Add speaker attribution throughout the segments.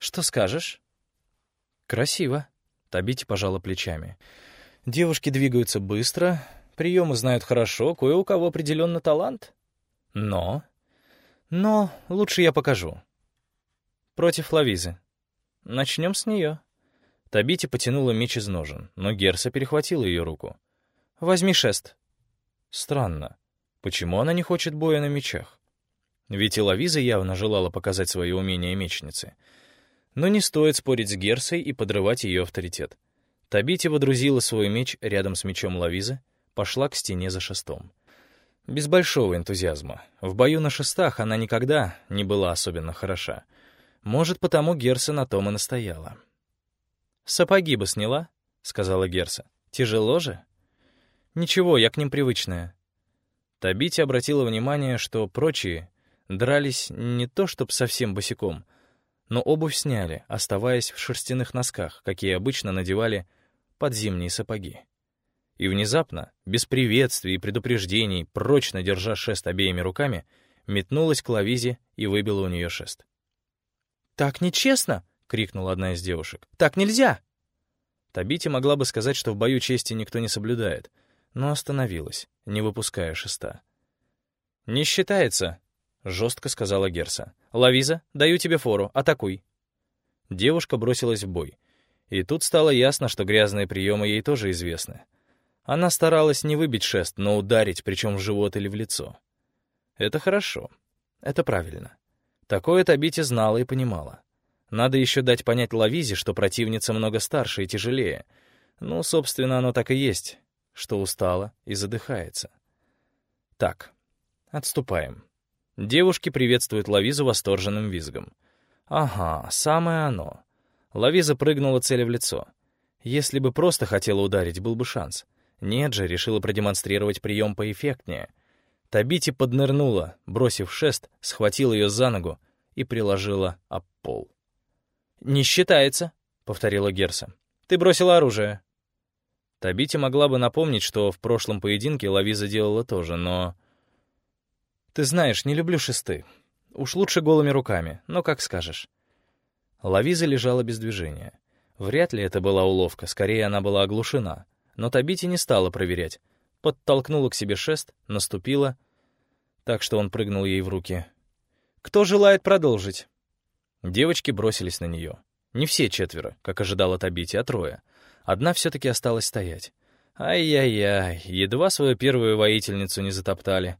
Speaker 1: «Что скажешь?» «Красиво», — Табити пожала плечами. «Девушки двигаются быстро, приемы знают хорошо, кое у кого определенно талант. Но... Но лучше я покажу. Против Лавизы. Начнем с нее». Табити потянула меч из ножен, но Герса перехватила ее руку. «Возьми шест». Странно. Почему она не хочет боя на мечах? Ведь и Лавиза явно желала показать свои умения мечницы. Но не стоит спорить с Герсой и подрывать ее авторитет. Табити водрузила свой меч рядом с мечом Лавизы, пошла к стене за шестом. Без большого энтузиазма. В бою на шестах она никогда не была особенно хороша. Может, потому Герса на том и настояла. «Сапоги бы сняла», — сказала Герса. «Тяжело же?» «Ничего, я к ним привычная». Табити обратила внимание, что прочие дрались не то чтоб совсем босиком, но обувь сняли, оставаясь в шерстяных носках, какие обычно надевали под зимние сапоги. И внезапно, без приветствий и предупреждений, прочно держа шест обеими руками, метнулась к Лавизе и выбила у нее шест. «Так нечестно!» — крикнула одна из девушек. «Так нельзя!» Табити могла бы сказать, что в бою чести никто не соблюдает, но остановилась, не выпуская шеста. «Не считается», — жестко сказала Герса. «Лавиза, даю тебе фору, атакуй». Девушка бросилась в бой. И тут стало ясно, что грязные приемы ей тоже известны. Она старалась не выбить шест, но ударить, причем в живот или в лицо. Это хорошо. Это правильно. Такое Табити знала и понимала. Надо еще дать понять Лавизе, что противница много старше и тяжелее. Ну, собственно, оно так и есть что устала и задыхается. Так, отступаем. Девушки приветствуют Лавизу восторженным визгом. Ага, самое оно. Лавиза прыгнула цели в лицо. Если бы просто хотела ударить, был бы шанс. Нет же, решила продемонстрировать прием поэффектнее. Табити поднырнула, бросив шест, схватила ее за ногу и приложила об пол. «Не считается», — повторила Герса. «Ты бросила оружие». Табити могла бы напомнить, что в прошлом поединке Лавиза делала тоже, но... «Ты знаешь, не люблю шесты. Уж лучше голыми руками, но как скажешь». Лавиза лежала без движения. Вряд ли это была уловка, скорее она была оглушена. Но Табити не стала проверять. Подтолкнула к себе шест, наступила, так что он прыгнул ей в руки. «Кто желает продолжить?» Девочки бросились на нее. Не все четверо, как ожидала Табити, а трое. Одна все-таки осталась стоять. Ай-яй-яй, едва свою первую воительницу не затоптали.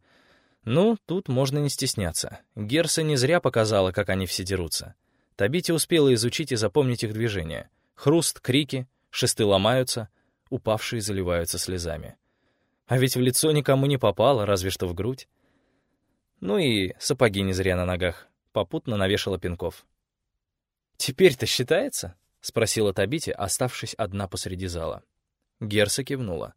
Speaker 1: Ну, тут можно не стесняться. Герса не зря показала, как они все дерутся. Табити успела изучить и запомнить их движения. Хруст, крики, шесты ломаются, упавшие заливаются слезами. А ведь в лицо никому не попало, разве что в грудь. Ну и сапоги не зря на ногах. Попутно навешала пинков. «Теперь-то считается?» — спросила Табити, оставшись одна посреди зала. Герса кивнула.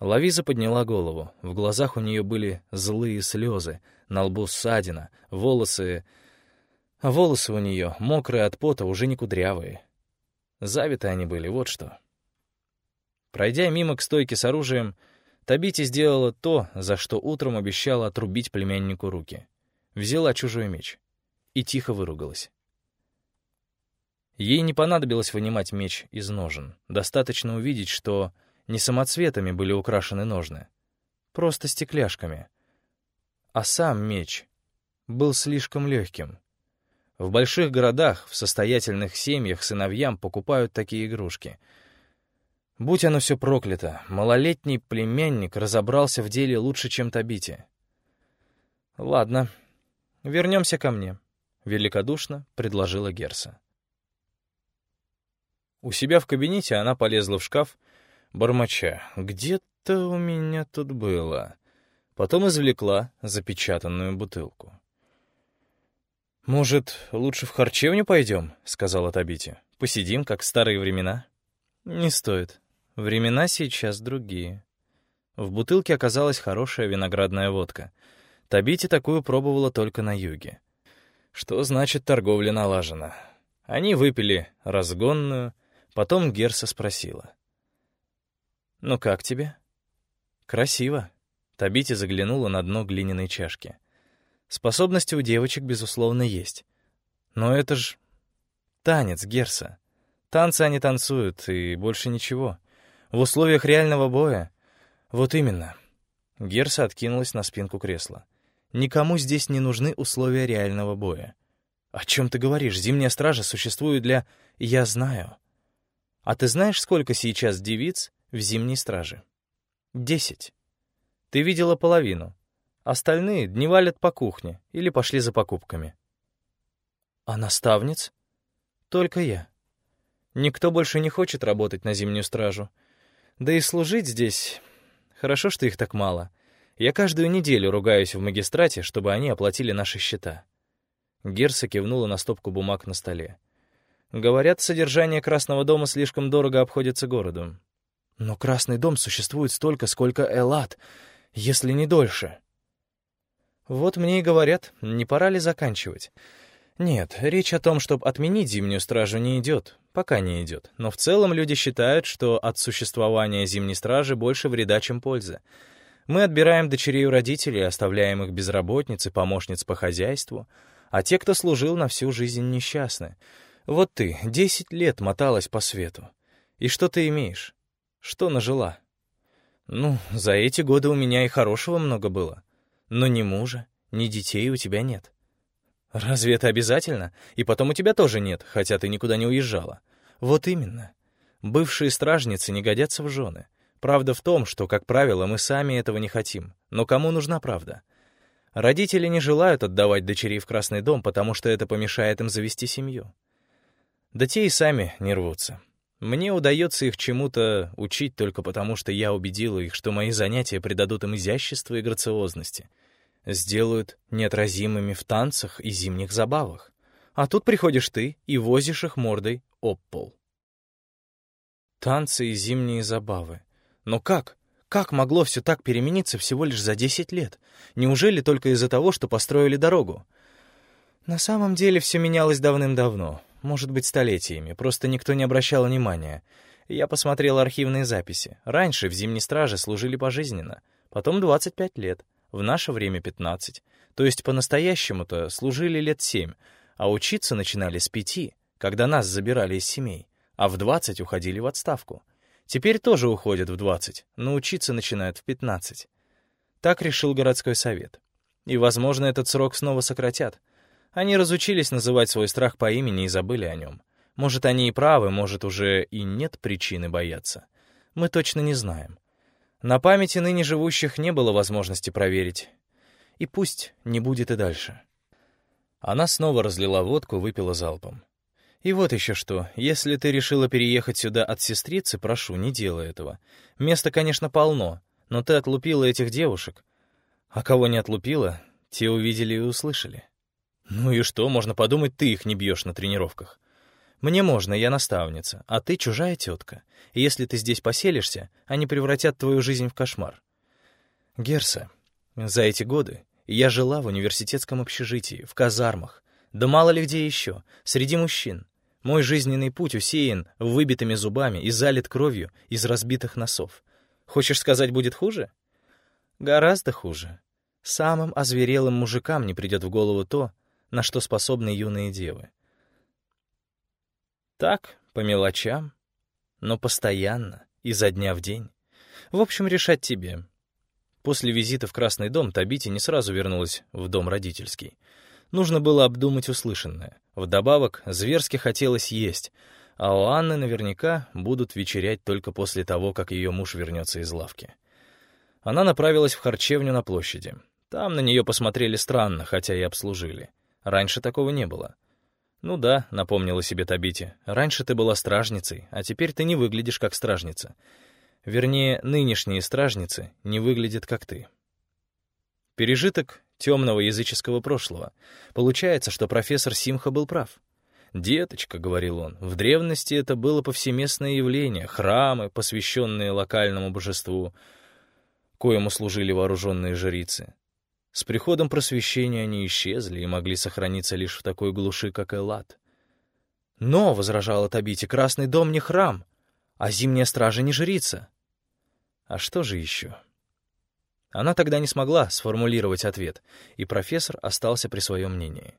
Speaker 1: Лавиза подняла голову. В глазах у нее были злые слезы, на лбу ссадина, волосы... А волосы у нее, мокрые от пота, уже не кудрявые. Завиты они были, вот что. Пройдя мимо к стойке с оружием, Табити сделала то, за что утром обещала отрубить племяннику руки. Взяла чужой меч и тихо выругалась. Ей не понадобилось вынимать меч из ножен. Достаточно увидеть, что не самоцветами были украшены ножны, просто стекляшками. А сам меч был слишком легким. В больших городах, в состоятельных семьях сыновьям покупают такие игрушки. Будь оно все проклято, малолетний племянник разобрался в деле лучше, чем Табити. «Ладно, вернемся ко мне», — великодушно предложила Герса. У себя в кабинете она полезла в шкаф, бормоча. «Где-то у меня тут было». Потом извлекла запечатанную бутылку. «Может, лучше в харчевню пойдем?» — сказала Табити. «Посидим, как в старые времена?» «Не стоит. Времена сейчас другие». В бутылке оказалась хорошая виноградная водка. Табити такую пробовала только на юге. Что значит торговля налажена? Они выпили разгонную, Потом Герса спросила. «Ну как тебе?» «Красиво». Табити заглянула на дно глиняной чашки. «Способности у девочек, безусловно, есть. Но это ж Танец, Герса. Танцы они танцуют, и больше ничего. В условиях реального боя... Вот именно. Герса откинулась на спинку кресла. Никому здесь не нужны условия реального боя. «О чем ты говоришь? Зимняя стража существует для...» «Я знаю». «А ты знаешь, сколько сейчас девиц в зимней страже?» «Десять. Ты видела половину. Остальные дневалят по кухне или пошли за покупками». «А наставниц?» «Только я. Никто больше не хочет работать на зимнюю стражу. Да и служить здесь... Хорошо, что их так мало. Я каждую неделю ругаюсь в магистрате, чтобы они оплатили наши счета». Герса кивнула на стопку бумаг на столе. «Говорят, содержание Красного дома слишком дорого обходится городу. Но Красный дом существует столько, сколько Элат, если не дольше». «Вот мне и говорят, не пора ли заканчивать?» «Нет, речь о том, чтобы отменить Зимнюю Стражу, не идет. Пока не идет. Но в целом люди считают, что от существования Зимней Стражи больше вреда, чем пользы. Мы отбираем дочерей у родителей, оставляем их безработниц и помощниц по хозяйству, а те, кто служил на всю жизнь, несчастны. Вот ты, десять лет моталась по свету. И что ты имеешь? Что нажила? Ну, за эти годы у меня и хорошего много было. Но ни мужа, ни детей у тебя нет. Разве это обязательно? И потом у тебя тоже нет, хотя ты никуда не уезжала. Вот именно. Бывшие стражницы не годятся в жены. Правда в том, что, как правило, мы сами этого не хотим. Но кому нужна правда? Родители не желают отдавать дочерей в Красный дом, потому что это помешает им завести семью. Да те и сами не рвутся. Мне удается их чему-то учить только потому, что я убедила их, что мои занятия придадут им изящества и грациозности, сделают неотразимыми в танцах и зимних забавах. А тут приходишь ты и возишь их мордой об пол. Танцы и зимние забавы. Но как? Как могло все так перемениться всего лишь за 10 лет? Неужели только из-за того, что построили дорогу? На самом деле все менялось давным-давно, может быть, столетиями, просто никто не обращал внимания. Я посмотрел архивные записи. Раньше в Зимней Страже служили пожизненно, потом 25 лет, в наше время 15. То есть по-настоящему-то служили лет 7, а учиться начинали с 5, когда нас забирали из семей, а в 20 уходили в отставку. Теперь тоже уходят в 20, но учиться начинают в 15. Так решил городской совет. И, возможно, этот срок снова сократят. Они разучились называть свой страх по имени и забыли о нем. Может, они и правы, может, уже и нет причины бояться. Мы точно не знаем. На памяти ныне живущих не было возможности проверить. И пусть не будет и дальше. Она снова разлила водку, выпила залпом. И вот еще что. Если ты решила переехать сюда от сестрицы, прошу, не делай этого. Места, конечно, полно, но ты отлупила этих девушек. А кого не отлупила, те увидели и услышали. Ну и что, можно подумать, ты их не бьешь на тренировках. Мне можно, я наставница, а ты чужая тетка. И если ты здесь поселишься, они превратят твою жизнь в кошмар. Герса, за эти годы я жила в университетском общежитии, в казармах, да мало ли где еще, среди мужчин. Мой жизненный путь усеян выбитыми зубами и залит кровью из разбитых носов. Хочешь сказать, будет хуже? Гораздо хуже. Самым озверелым мужикам не придет в голову то, на что способны юные девы. Так, по мелочам, но постоянно, изо дня в день. В общем, решать тебе. После визита в Красный дом Табити не сразу вернулась в дом родительский. Нужно было обдумать услышанное. Вдобавок, зверски хотелось есть, а у Анны наверняка будут вечерять только после того, как ее муж вернется из лавки. Она направилась в харчевню на площади. Там на нее посмотрели странно, хотя и обслужили. Раньше такого не было. «Ну да», — напомнила себе Табити, — «раньше ты была стражницей, а теперь ты не выглядишь как стражница. Вернее, нынешние стражницы не выглядят как ты». Пережиток темного языческого прошлого. Получается, что профессор Симха был прав. «Деточка», — говорил он, — «в древности это было повсеместное явление, храмы, посвященные локальному божеству, коему служили вооруженные жрицы. С приходом просвещения они исчезли и могли сохраниться лишь в такой глуши, как Эллад. «Но», — возражала Табити, — «Красный дом не храм, а Зимняя стража не жрица». «А что же еще?» Она тогда не смогла сформулировать ответ, и профессор остался при своем мнении.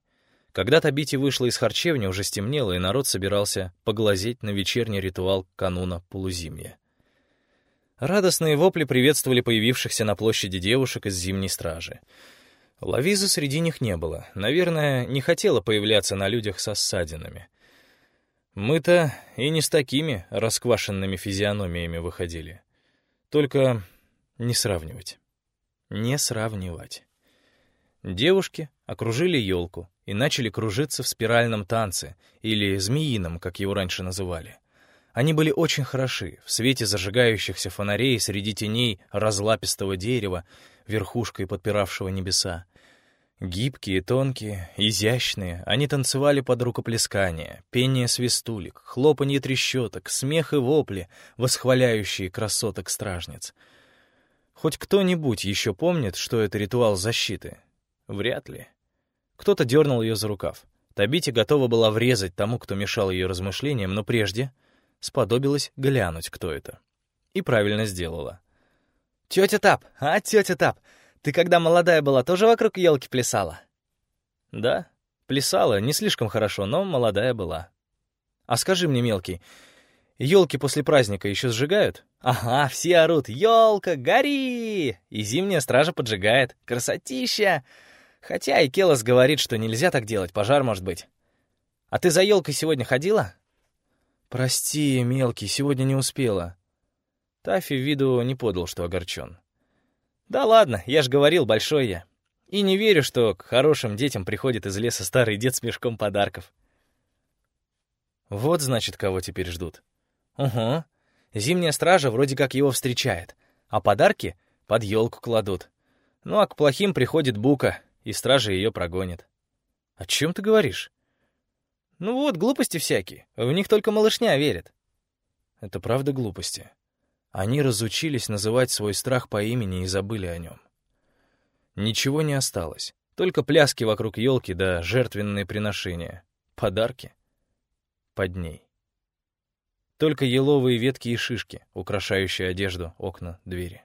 Speaker 1: Когда Табити вышла из харчевни, уже стемнело, и народ собирался поглазеть на вечерний ритуал кануна полузимья. Радостные вопли приветствовали появившихся на площади девушек из зимней стражи. Лавизы среди них не было. Наверное, не хотела появляться на людях со ссадинами. Мы-то и не с такими расквашенными физиономиями выходили. Только не сравнивать. Не сравнивать. Девушки окружили елку и начали кружиться в спиральном танце, или змеином, как его раньше называли. Они были очень хороши, в свете зажигающихся фонарей среди теней разлапистого дерева, верхушкой подпиравшего небеса. Гибкие, тонкие, изящные, они танцевали под рукоплескание, пение свистулек, хлопанье трещоток, смех и вопли, восхваляющие красоток-стражниц. Хоть кто-нибудь еще помнит, что это ритуал защиты? Вряд ли. Кто-то дернул ее за рукав. Табити готова была врезать тому, кто мешал ее размышлениям, но прежде сподобилась глянуть, кто это. И правильно сделала.
Speaker 2: «Тетя Тап! А, тетя Тап! Ты когда молодая была, тоже вокруг елки плясала?»
Speaker 1: «Да, плясала, не слишком хорошо, но молодая была». «А скажи мне, мелкий, елки после праздника еще сжигают?»
Speaker 2: «Ага, все орут, елка, гори!» И зимняя стража поджигает. Красотища! Хотя и Келос говорит, что нельзя так делать, пожар может быть. А ты за елкой сегодня ходила?
Speaker 1: Прости, мелкий, сегодня не успела. Тафи виду не подал, что огорчен.
Speaker 2: Да ладно, я ж говорил, большой я. И не верю, что к хорошим детям приходит из леса старый дед с мешком подарков.
Speaker 1: Вот, значит, кого теперь ждут.
Speaker 2: Угу. Зимняя стража вроде как его встречает, а подарки под елку кладут. Ну а к плохим приходит Бука, и стража ее прогонит.
Speaker 1: О чем ты говоришь?
Speaker 2: Ну вот, глупости всякие. В них только малышня верит.
Speaker 1: Это правда глупости. Они разучились называть свой страх по имени и забыли о нем. Ничего не осталось. Только пляски вокруг елки да жертвенные приношения. Подарки. Под ней. Только еловые ветки и шишки, украшающие одежду, окна, двери.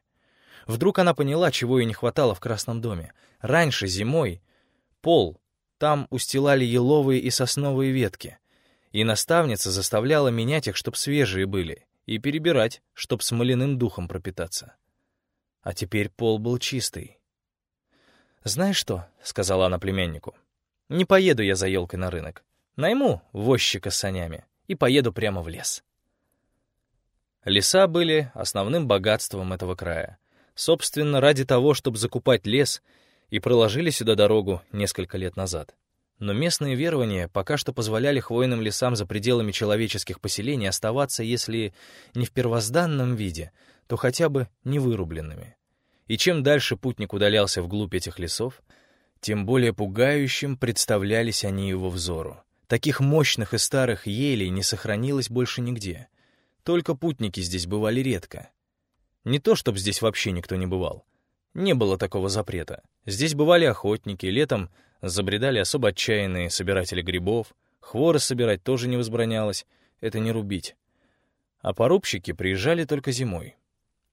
Speaker 1: Вдруг она поняла, чего ей не хватало в Красном доме. Раньше, зимой, пол там устилали еловые и сосновые ветки, и наставница заставляла менять их, чтоб свежие были, и перебирать, чтоб смоляным духом пропитаться. А теперь пол был чистый. «Знаешь что?» — сказала она племяннику. «Не поеду я за елкой на рынок. Найму возчика с санями и поеду прямо в лес». Леса были основным богатством этого края. Собственно, ради того, чтобы закупать лес, и проложили сюда дорогу несколько лет назад. Но местные верования пока что позволяли хвойным лесам за пределами человеческих поселений оставаться, если не в первозданном виде, то хотя бы невырубленными. И чем дальше путник удалялся вглубь этих лесов, тем более пугающим представлялись они его взору. Таких мощных и старых елей не сохранилось больше нигде — только путники здесь бывали редко. Не то, чтобы здесь вообще никто не бывал. Не было такого запрета. Здесь бывали охотники, летом забредали особо отчаянные собиратели грибов, хворы собирать тоже не возбранялось, это не рубить. А порубщики приезжали только зимой.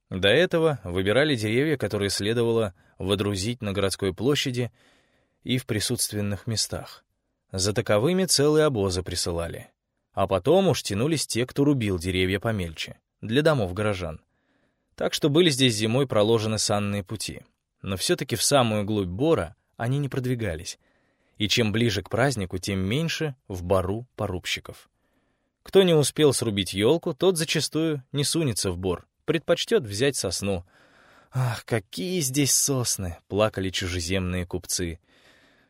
Speaker 1: До этого выбирали деревья, которые следовало водрузить на городской площади и в присутственных местах. За таковыми целые обозы присылали. А потом уж тянулись те, кто рубил деревья помельче, для домов горожан. Так что были здесь зимой проложены санные пути. Но все-таки в самую глубь бора они не продвигались. И чем ближе к празднику, тем меньше в бару порубщиков. Кто не успел срубить елку, тот зачастую не сунется в бор, предпочтет взять сосну. «Ах, какие здесь сосны!» — плакали чужеземные купцы.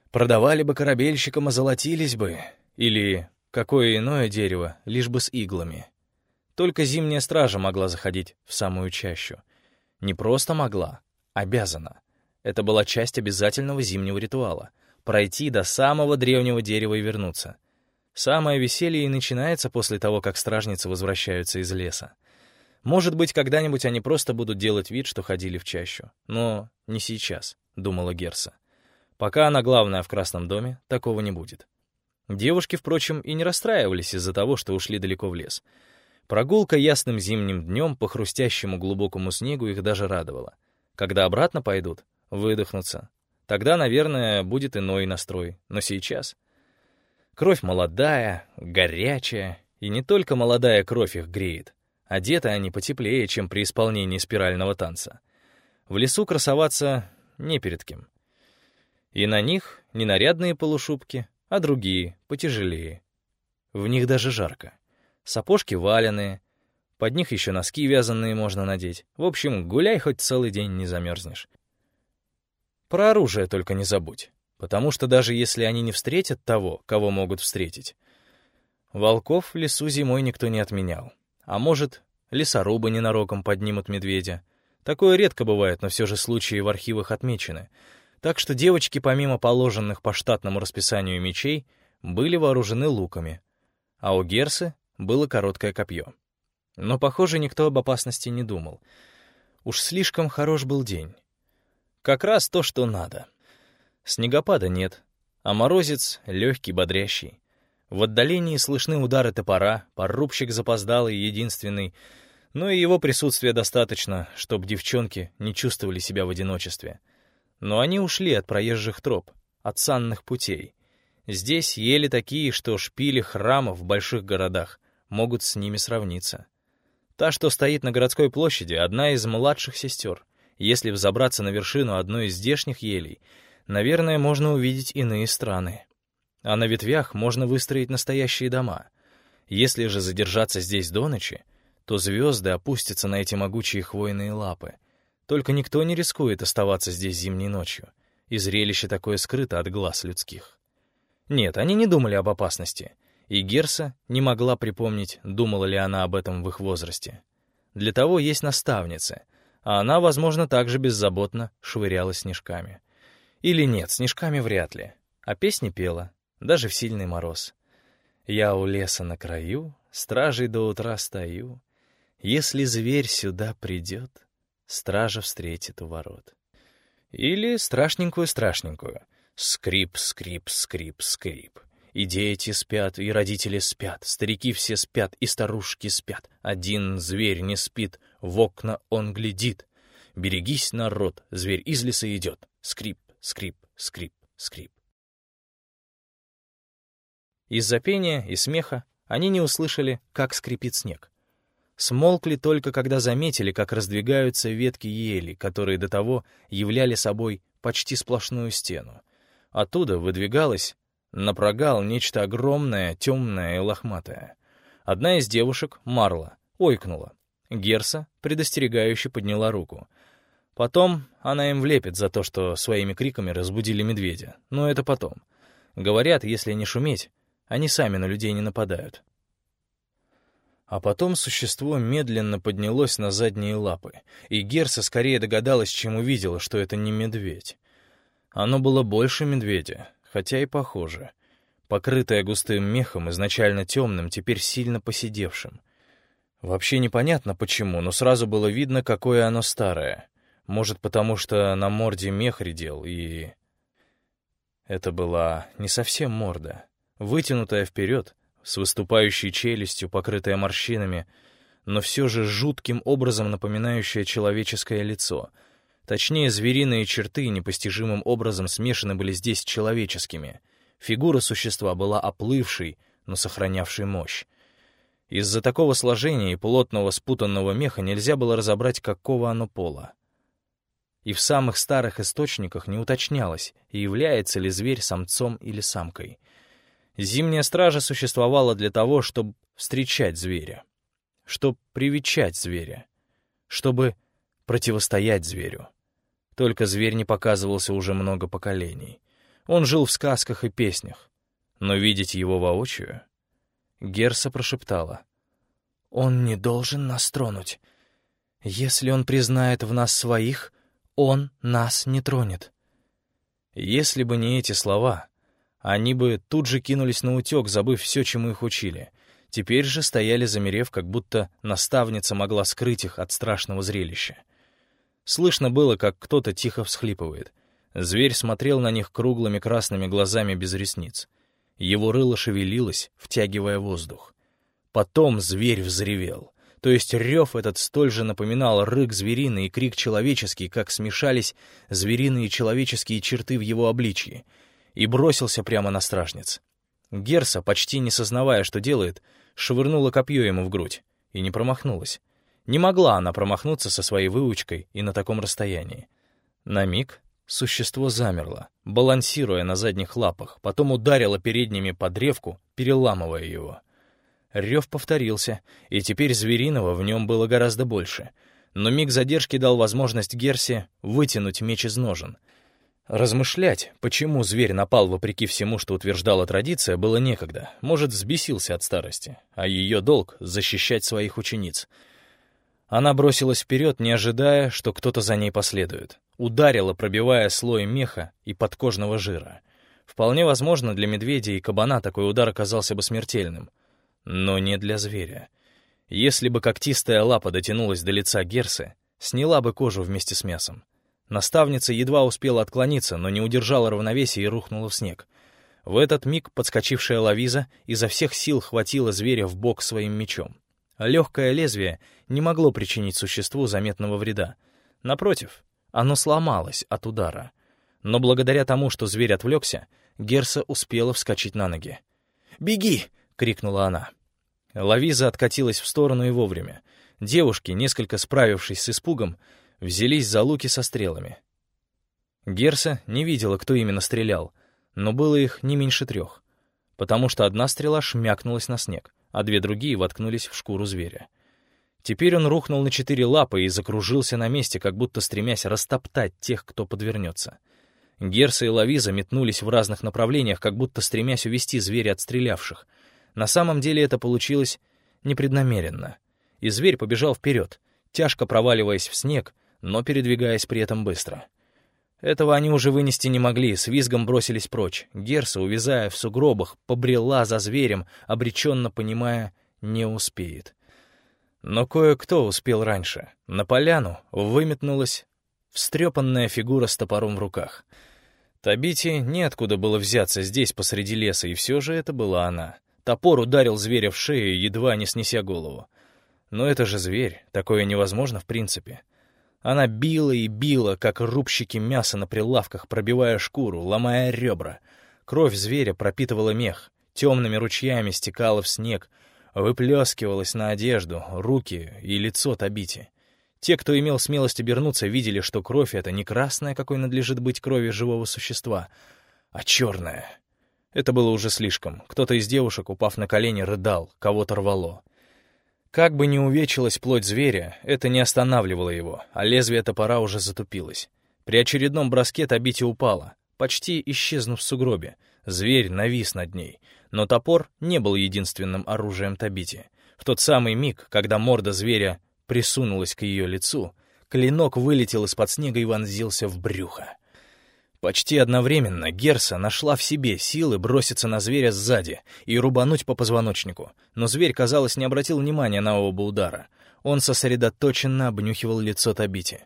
Speaker 1: «Продавали бы корабельщикам, озолотились бы!» Или Какое иное дерево, лишь бы с иглами. Только зимняя стража могла заходить в самую чащу. Не просто могла, обязана. Это была часть обязательного зимнего ритуала — пройти до самого древнего дерева и вернуться. Самое веселье и начинается после того, как стражницы возвращаются из леса. Может быть, когда-нибудь они просто будут делать вид, что ходили в чащу. Но не сейчас, — думала Герса. Пока она главная в Красном доме, такого не будет. Девушки, впрочем, и не расстраивались из-за того, что ушли далеко в лес. Прогулка ясным зимним днем по хрустящему глубокому снегу их даже радовала. Когда обратно пойдут, выдохнутся. Тогда, наверное, будет иной настрой. Но сейчас... Кровь молодая, горячая, и не только молодая кровь их греет. Одеты они потеплее, чем при исполнении спирального танца. В лесу красоваться не перед кем. И на них не нарядные полушубки, а другие, потяжелее. В них даже жарко. Сапожки валеные, под них еще носки вязаные можно надеть. В общем, гуляй хоть целый день не замерзнешь. Про оружие только не забудь, потому что даже если они не встретят того, кого могут встретить, волков в лесу зимой никто не отменял. А может, лесорубы ненароком поднимут медведя. Такое редко бывает, но все же случаи в архивах отмечены. Так что девочки, помимо положенных по штатному расписанию мечей, были вооружены луками, а у Герсы было короткое копье. Но, похоже, никто об опасности не думал. Уж слишком хорош был день. Как раз то, что надо. Снегопада нет, а морозец легкий, бодрящий. В отдалении слышны удары топора, порубщик запоздалый, единственный, но и его присутствия достаточно, чтобы девчонки не чувствовали себя в одиночестве. Но они ушли от проезжих троп, от санных путей. Здесь ели такие, что шпили храмов в больших городах могут с ними сравниться. Та, что стоит на городской площади, одна из младших сестер. Если взобраться на вершину одной из здешних елей, наверное, можно увидеть иные страны. А на ветвях можно выстроить настоящие дома. Если же задержаться здесь до ночи, то звезды опустятся на эти могучие хвойные лапы. Только никто не рискует оставаться здесь зимней ночью, и зрелище такое скрыто от глаз людских. Нет, они не думали об опасности, и Герса не могла припомнить, думала ли она об этом в их возрасте. Для того есть наставницы, а она, возможно, также беззаботно швыряла снежками. Или нет, снежками вряд ли. А песни пела, даже в сильный мороз. «Я у леса на краю, стражей до утра стою. Если зверь сюда придет, стража встретит у ворот». Или страшненькую-страшненькую. Скрип, скрип, скрип, скрип. И дети спят, и родители спят, старики все спят, и старушки спят. Один зверь не спит, в окна он глядит. Берегись, народ, зверь из леса идет. Скрип, скрип, скрип, скрип. Из-за пения и смеха они не услышали, как скрипит снег. Смолкли только, когда заметили, как раздвигаются ветки ели, которые до того являли собой почти сплошную стену. Оттуда выдвигалась Напрогал нечто огромное, темное и лохматое. Одна из девушек, Марла, ойкнула. Герса предостерегающе подняла руку. Потом она им влепит за то, что своими криками разбудили медведя. Но это потом. Говорят, если не шуметь, они сами на людей не нападают. А потом существо медленно поднялось на задние лапы, и Герса скорее догадалась, чем увидела, что это не медведь. Оно было больше медведя, хотя и похоже. Покрытая густым мехом, изначально темным, теперь сильно поседевшим. Вообще непонятно почему, но сразу было видно, какое оно старое. Может, потому что на морде мех редел, и... Это была не совсем морда. Вытянутая вперед, с выступающей челюстью, покрытая морщинами, но все же жутким образом напоминающее человеческое лицо — Точнее, звериные черты непостижимым образом смешаны были здесь с человеческими. Фигура существа была оплывшей, но сохранявшей мощь. Из-за такого сложения и плотного спутанного меха нельзя было разобрать, какого оно пола. И в самых старых источниках не уточнялось, является ли зверь самцом или самкой. Зимняя стража существовала для того, чтобы встречать зверя, чтобы привечать зверя, чтобы противостоять зверю. Только зверь не показывался уже много поколений. Он жил в сказках и песнях. Но видеть его воочию... Герса прошептала. «Он не должен нас тронуть. Если он признает в нас своих, он нас не тронет». Если бы не эти слова, они бы тут же кинулись на утек, забыв все, чему их учили. Теперь же стояли замерев, как будто наставница могла скрыть их от страшного зрелища. Слышно было, как кто-то тихо всхлипывает. Зверь смотрел на них круглыми красными глазами без ресниц. Его рыло шевелилось, втягивая воздух. Потом зверь взревел. То есть рев этот столь же напоминал рык звериный и крик человеческий, как смешались звериные и человеческие черты в его обличье, и бросился прямо на стражниц. Герса, почти не сознавая, что делает, швырнула копье ему в грудь и не промахнулась. Не могла она промахнуться со своей выучкой и на таком расстоянии. На миг существо замерло, балансируя на задних лапах, потом ударило передними по древку, переламывая его. Рев повторился, и теперь звериного в нем было гораздо больше. Но миг задержки дал возможность Герсе вытянуть меч из ножен. Размышлять, почему зверь напал вопреки всему, что утверждала традиция, было некогда. Может, взбесился от старости, а ее долг — защищать своих учениц — она бросилась вперед, не ожидая, что кто-то за ней последует. Ударила, пробивая слой меха и подкожного жира. Вполне возможно, для медведя и кабана такой удар оказался бы смертельным. Но не для зверя. Если бы когтистая лапа дотянулась до лица Герсы, сняла бы кожу вместе с мясом. Наставница едва успела отклониться, но не удержала равновесия и рухнула в снег. В этот миг подскочившая Лавиза изо всех сил хватила зверя в бок своим мечом. Легкое лезвие не могло причинить существу заметного вреда. Напротив, оно сломалось от удара. Но благодаря тому, что зверь отвлекся, Герса успела вскочить на ноги. «Беги!» — крикнула она. Лавиза откатилась в сторону и вовремя. Девушки, несколько справившись с испугом, взялись за луки со стрелами. Герса не видела, кто именно стрелял, но было их не меньше трех, потому что одна стрела шмякнулась на снег а две другие воткнулись в шкуру зверя. Теперь он рухнул на четыре лапы и закружился на месте, как будто стремясь растоптать тех, кто подвернется. Герса и Лавиза метнулись в разных направлениях, как будто стремясь увести зверя от стрелявших. На самом деле это получилось непреднамеренно. И зверь побежал вперед, тяжко проваливаясь в снег, но передвигаясь при этом быстро. Этого они уже вынести не могли, с визгом бросились прочь. Герса, увязая в сугробах, побрела за зверем, обреченно понимая, не успеет. Но кое-кто успел раньше. На поляну выметнулась встрепанная фигура с топором в руках. Табите неоткуда было взяться здесь, посреди леса, и все же это была она. Топор ударил зверя в шею, едва не снеся голову. Но это же зверь, такое невозможно в принципе. Она била и била, как рубщики мяса на прилавках, пробивая шкуру, ломая ребра. Кровь зверя пропитывала мех, темными ручьями стекала в снег, выплескивалась на одежду, руки и лицо Табити. Те, кто имел смелость обернуться, видели, что кровь эта не красная, какой надлежит быть крови живого существа, а черная. Это было уже слишком. Кто-то из девушек, упав на колени, рыдал, кого-то рвало. Как бы ни увечилась плоть зверя, это не останавливало его, а лезвие топора уже затупилось. При очередном броске Табити упала, почти исчезнув в сугробе. Зверь навис над ней, но топор не был единственным оружием Табити. В тот самый миг, когда морда зверя присунулась к ее лицу, клинок вылетел из-под снега и вонзился в брюхо. Почти одновременно Герса нашла в себе силы броситься на зверя сзади и рубануть по позвоночнику, но зверь, казалось, не обратил внимания на оба удара. Он сосредоточенно обнюхивал лицо Табити.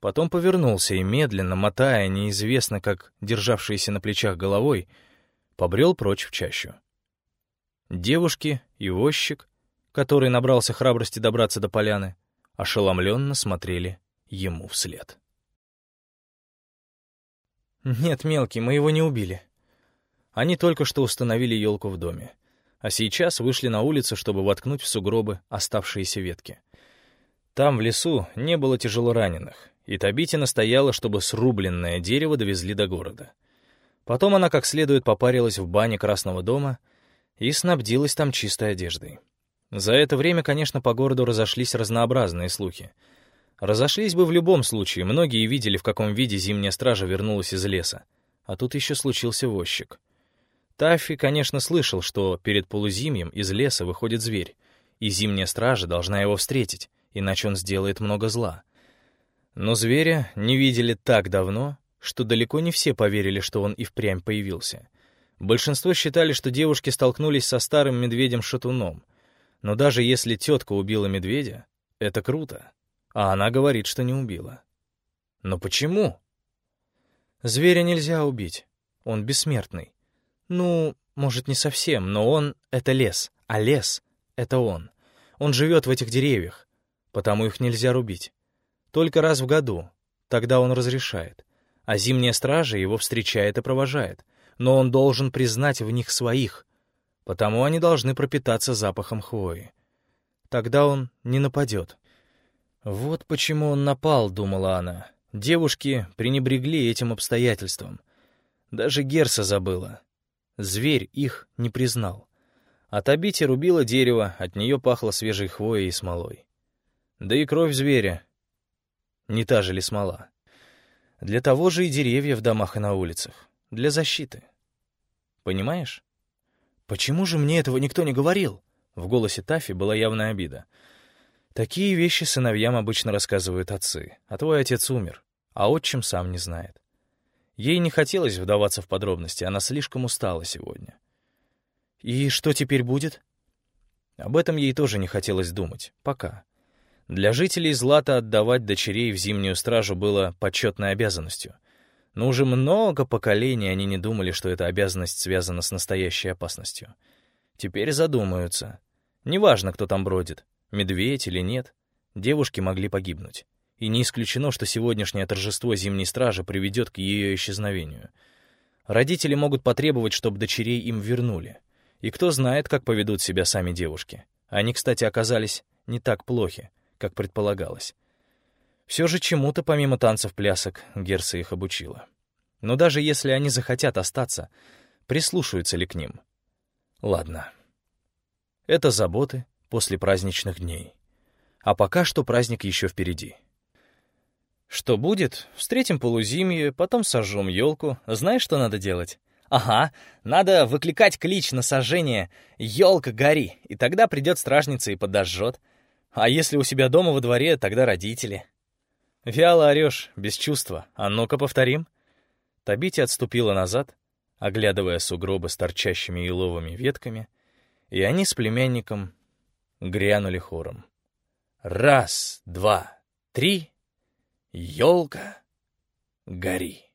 Speaker 1: Потом повернулся и, медленно, мотая, неизвестно как державшийся на плечах головой, побрел прочь в чащу. Девушки и возчик, который набрался храбрости добраться до поляны, ошеломленно смотрели ему вслед. «Нет, мелкий, мы его не убили». Они только что установили елку в доме, а сейчас вышли на улицу, чтобы воткнуть в сугробы оставшиеся ветки. Там, в лесу, не было тяжело раненых, и Табити настояла, чтобы срубленное дерево довезли до города. Потом она как следует попарилась в бане Красного дома и снабдилась там чистой одеждой. За это время, конечно, по городу разошлись разнообразные слухи — Разошлись бы в любом случае, многие видели, в каком виде зимняя стража вернулась из леса. А тут еще случился возчик. Таффи, конечно, слышал, что перед полузимьем из леса выходит зверь, и зимняя стража должна его встретить, иначе он сделает много зла. Но зверя не видели так давно, что далеко не все поверили, что он и впрямь появился. Большинство считали, что девушки столкнулись со старым медведем-шатуном. Но даже если тетка убила медведя, это круто. А она говорит, что не убила. Но почему? Зверя нельзя убить. Он бессмертный. Ну, может, не совсем, но он — это лес, а лес — это он. Он живет в этих деревьях, потому их нельзя рубить. Только раз в году, тогда он разрешает. А зимняя стража его встречает и провожает. Но он должен признать в них своих, потому они должны пропитаться запахом хвои. Тогда он не нападет. Вот почему он напал, думала она. Девушки пренебрегли этим обстоятельством. Даже Герса забыла. Зверь их не признал. От обити рубило дерево, от нее пахло свежей хвоей и смолой. Да и кровь зверя. Не та же ли смола? Для того же и деревья в домах и на улицах. Для защиты. Понимаешь? Почему же мне этого никто не говорил? В голосе Тафи была явная обида. Такие вещи сыновьям обычно рассказывают отцы, а твой отец умер, а отчим сам не знает. Ей не хотелось вдаваться в подробности, она слишком устала сегодня. И что теперь будет? Об этом ей тоже не хотелось думать. Пока. Для жителей Злата отдавать дочерей в зимнюю стражу было почетной обязанностью. Но уже много поколений они не думали, что эта обязанность связана с настоящей опасностью. Теперь задумаются. Неважно, кто там бродит, медведь или нет, девушки могли погибнуть. И не исключено, что сегодняшнее торжество Зимней Стражи приведет к ее исчезновению. Родители могут потребовать, чтобы дочерей им вернули. И кто знает, как поведут себя сами девушки. Они, кстати, оказались не так плохи, как предполагалось. Все же чему-то, помимо танцев-плясок, Герса их обучила. Но даже если они захотят остаться, прислушаются ли к ним? Ладно. Это заботы после праздничных дней. А пока что праздник еще впереди. Что будет? Встретим полузимье, потом сожжем елку. Знаешь, что надо делать? Ага, надо выкликать клич на сожжение «Елка, гори!» И тогда придет стражница и подожжет. А если у себя дома во дворе, тогда родители. Вяло орешь, без чувства. А ну-ка повторим. Табити отступила назад, оглядывая сугробы с торчащими еловыми ветками, и они с племянником грянули хором. Раз, два, три, елка, гори.